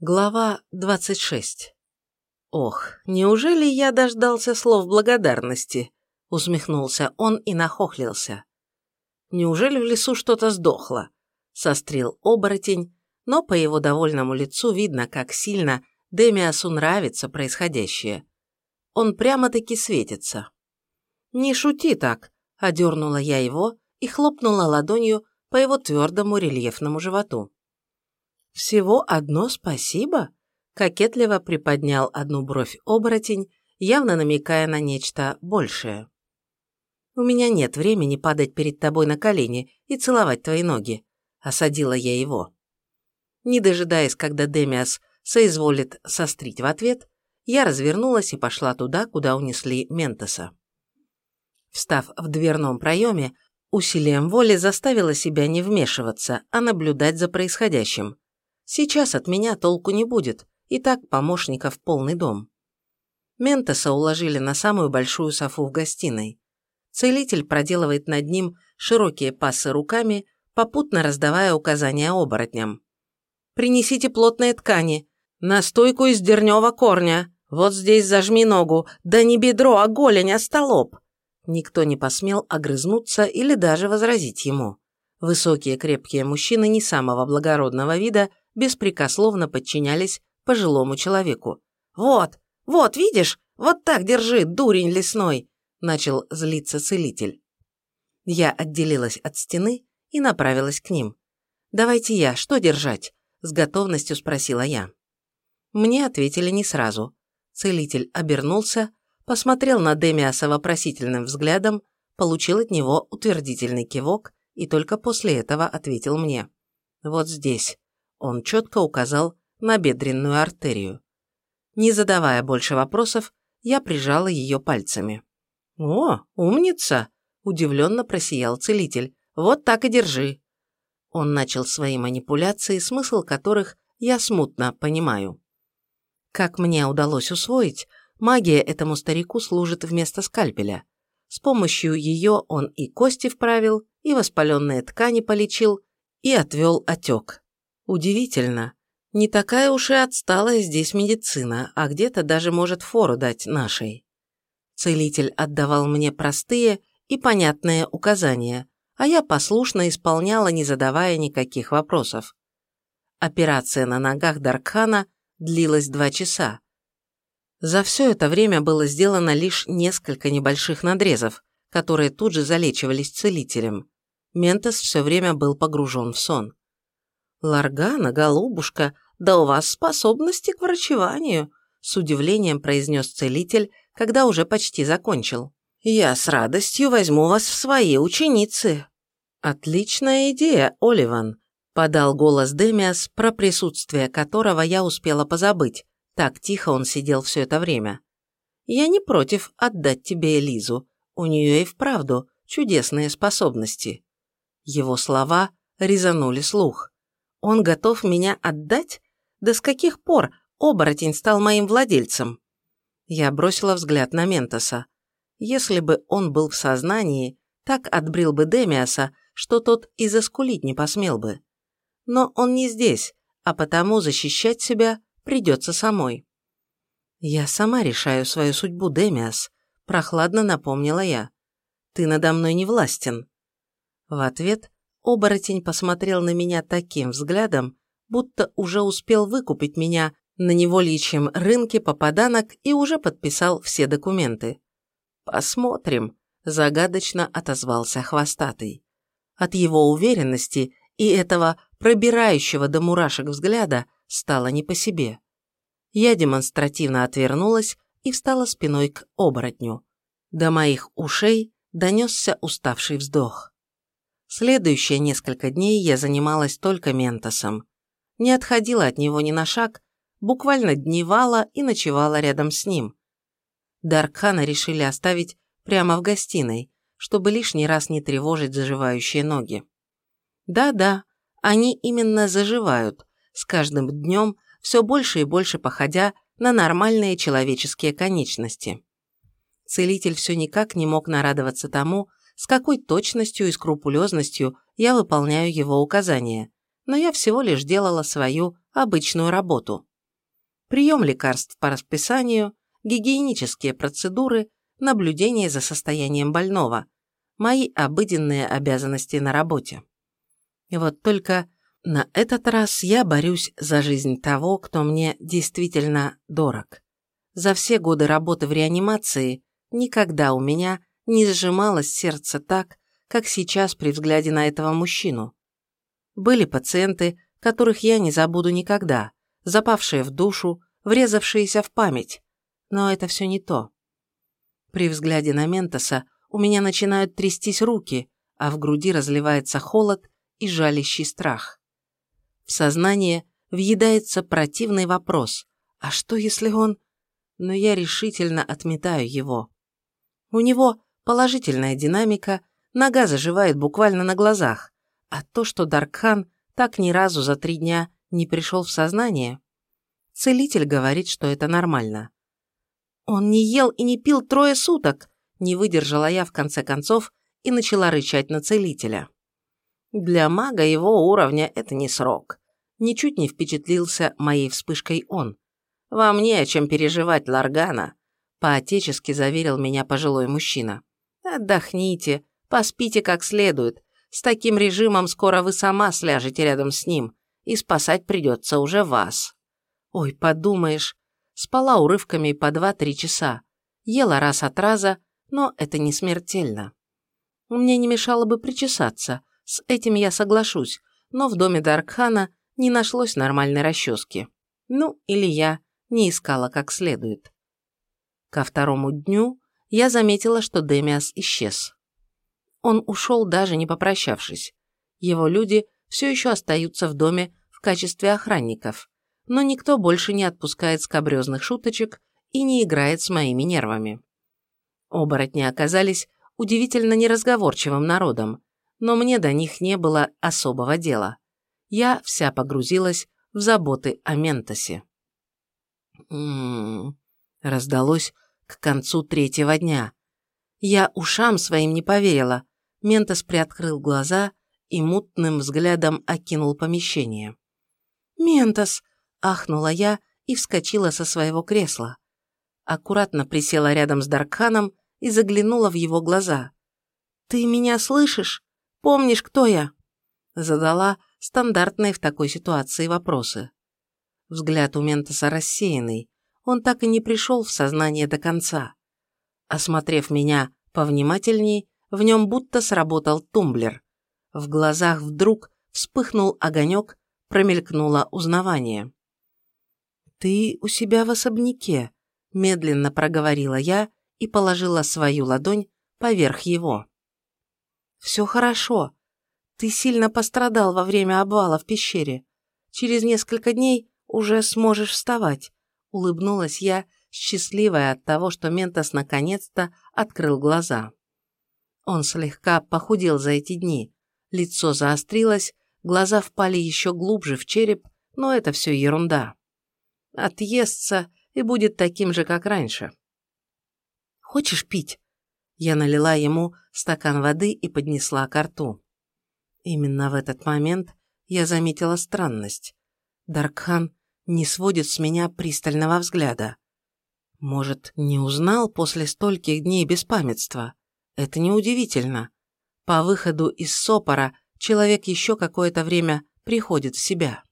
Глава 26 «Ох, неужели я дождался слов благодарности?» – усмехнулся он и нахохлился. «Неужели в лесу что-то сдохло?» – сострил оборотень, но по его довольному лицу видно, как сильно Демиасу нравится происходящее. Он прямо-таки светится. «Не шути так», – одернула я его и хлопнула ладонью по его твердому рельефному животу. «Всего одно спасибо?» – кокетливо приподнял одну бровь оборотень, явно намекая на нечто большее. «У меня нет времени падать перед тобой на колени и целовать твои ноги», – осадила я его. Не дожидаясь, когда Демиас соизволит сострить в ответ, я развернулась и пошла туда, куда унесли Ментоса. Встав в дверном проеме, усилием воли заставила себя не вмешиваться, а наблюдать за происходящим. Сейчас от меня толку не будет, и так помощников полный дом. Ментоса уложили на самую большую софу в гостиной. Целитель проделывает над ним широкие пассы руками, попутно раздавая указания оборотням. «Принесите плотные ткани, настойку из дерневого корня, вот здесь зажми ногу, да не бедро, а голень, а столоб!» Никто не посмел огрызнуться или даже возразить ему. Высокие крепкие мужчины не самого благородного вида беспрекословно подчинялись пожилому человеку. «Вот, вот, видишь, вот так держи, дурень лесной!» – начал злиться целитель. Я отделилась от стены и направилась к ним. «Давайте я, что держать?» – с готовностью спросила я. Мне ответили не сразу. Целитель обернулся, посмотрел на Демиаса вопросительным взглядом, получил от него утвердительный кивок и только после этого ответил мне. «Вот здесь. Он четко указал на бедренную артерию. Не задавая больше вопросов, я прижала ее пальцами. «О, умница!» – удивленно просиял целитель. «Вот так и держи!» Он начал свои манипуляции, смысл которых я смутно понимаю. Как мне удалось усвоить, магия этому старику служит вместо скальпеля. С помощью ее он и кости вправил, и воспаленные ткани полечил, и отвел отек. Удивительно. Не такая уж и отсталая здесь медицина, а где-то даже может фору дать нашей. Целитель отдавал мне простые и понятные указания, а я послушно исполняла, не задавая никаких вопросов. Операция на ногах Даркхана длилась два часа. За все это время было сделано лишь несколько небольших надрезов, которые тут же залечивались целителем. Ментос все время был погружен в сон. «Ларгана, голубушка, да у вас способности к врачеванию», с удивлением произнес целитель, когда уже почти закончил. «Я с радостью возьму вас в свои ученицы». «Отличная идея, Оливан», – подал голос Демиас, про присутствие которого я успела позабыть. Так тихо он сидел все это время. «Я не против отдать тебе Элизу. У нее и вправду чудесные способности». Его слова резанули слух. Он готов меня отдать? Да с каких пор оборотень стал моим владельцем? Я бросила взгляд на Ментоса. Если бы он был в сознании, так отбрил бы Демиаса, что тот и заскулить не посмел бы. Но он не здесь, а потому защищать себя придется самой. «Я сама решаю свою судьбу, Демиас», – прохладно напомнила я. «Ты надо мной не властен». В ответ Оборотень посмотрел на меня таким взглядом, будто уже успел выкупить меня на невольичьем рынке попаданок и уже подписал все документы. «Посмотрим», – загадочно отозвался хвостатый. От его уверенности и этого пробирающего до мурашек взгляда стало не по себе. Я демонстративно отвернулась и встала спиной к оборотню. До моих ушей донесся уставший вздох. Следующие несколько дней я занималась только Ментосом. Не отходила от него ни на шаг, буквально дневала и ночевала рядом с ним. Даркхана решили оставить прямо в гостиной, чтобы лишний раз не тревожить заживающие ноги. Да-да, они именно заживают, с каждым днем все больше и больше походя на нормальные человеческие конечности. Целитель все никак не мог нарадоваться тому, с какой точностью и скрупулезностью я выполняю его указания, но я всего лишь делала свою обычную работу. Прием лекарств по расписанию, гигиенические процедуры, наблюдение за состоянием больного, мои обыденные обязанности на работе. И вот только на этот раз я борюсь за жизнь того, кто мне действительно дорог. За все годы работы в реанимации никогда у меня не сжималось сердце так, как сейчас при взгляде на этого мужчину. Были пациенты, которых я не забуду никогда, запавшие в душу, врезавшиеся в память. Но это все не то. При взгляде на Ментоса у меня начинают трястись руки, а в груди разливается холод и жалящий страх. В сознание въедается противный вопрос «А что, если он...» Но я решительно отметаю его. У него положительная динамика, нога заживает буквально на глазах, а то, что Даркхан так ни разу за три дня не пришел в сознание, целитель говорит, что это нормально. Он не ел и не пил трое суток, не выдержала я в конце концов и начала рычать на целителя. Для мага его уровня это не срок. Ничуть не впечатлился моей вспышкой он. «Вам не о чем переживать, Ларгана», – поотечески заверил меня пожилой мужчина. «Отдохните, поспите как следует. С таким режимом скоро вы сама сляжете рядом с ним, и спасать придется уже вас». Ой, подумаешь, спала урывками по два-три часа, ела раз от раза, но это не смертельно. Мне не мешало бы причесаться, с этим я соглашусь, но в доме Даркхана не нашлось нормальной расчески. Ну, или я не искала как следует. Ко второму дню я заметила, что Демиас исчез. Он ушел, даже не попрощавшись. Его люди все еще остаются в доме в качестве охранников, но никто больше не отпускает скобрезных шуточек и не играет с моими нервами. Оборотни оказались удивительно неразговорчивым народом, но мне до них не было особого дела. Я вся погрузилась в заботы о Ментосе. «М-м-м», раздалось к концу третьего дня. Я ушам своим не поверила. Ментос приоткрыл глаза и мутным взглядом окинул помещение. «Ментос!» – ахнула я и вскочила со своего кресла аккуратно присела рядом с Даркханом и заглянула в его глаза. «Ты меня слышишь? Помнишь, кто я?» Задала стандартные в такой ситуации вопросы. Взгляд у Ментоса рассеянный, он так и не пришел в сознание до конца. Осмотрев меня повнимательней, в нем будто сработал тумблер. В глазах вдруг вспыхнул огонек, промелькнуло узнавание. «Ты у себя в особняке», медленно проговорила я и положила свою ладонь поверх его. «Все хорошо. Ты сильно пострадал во время обвала в пещере. Через несколько дней уже сможешь вставать», — улыбнулась я, счастливая от того, что Ментос наконец-то открыл глаза. Он слегка похудел за эти дни, лицо заострилось, глаза впали еще глубже в череп, но это все ерунда. Отъестся и будет таким же, как раньше. «Хочешь пить?» Я налила ему стакан воды и поднесла ко рту. Именно в этот момент я заметила странность. Даркхан не сводит с меня пристального взгляда. Может, не узнал после стольких дней беспамятства? Это неудивительно. По выходу из сопора человек еще какое-то время приходит в себя.